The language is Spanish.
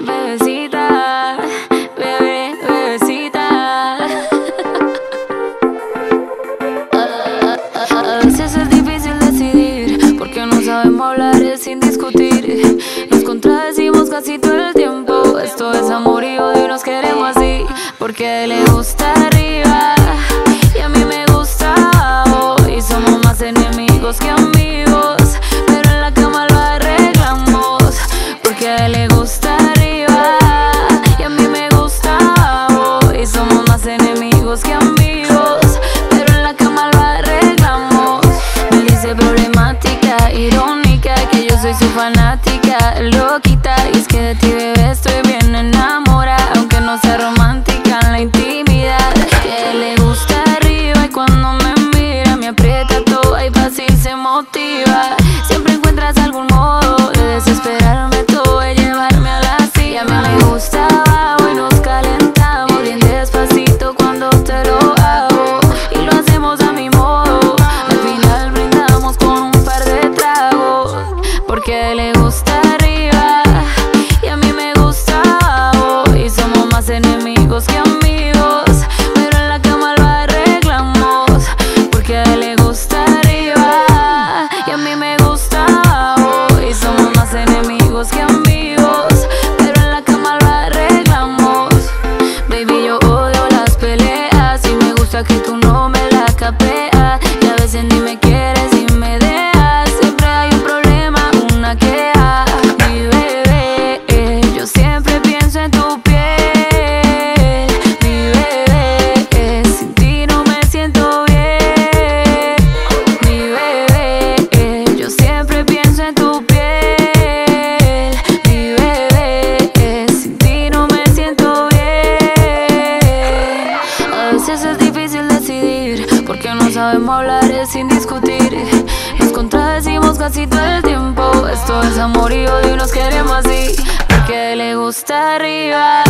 bebecita, bebé, bebecita. A, veces es difícil decidir, porque no sabemos hablar sin discutir. Nos contradecimos casi todo el tiempo, esto es amor. fanática, loquita. Y es que de ti, bebé, escapea ah, y a veces ni me quieres no sabemos hablar es sin discutir. Nos contradecimos casi todo el tiempo. Esto es amor y odio y nos queremos así Porque le gusta arriba.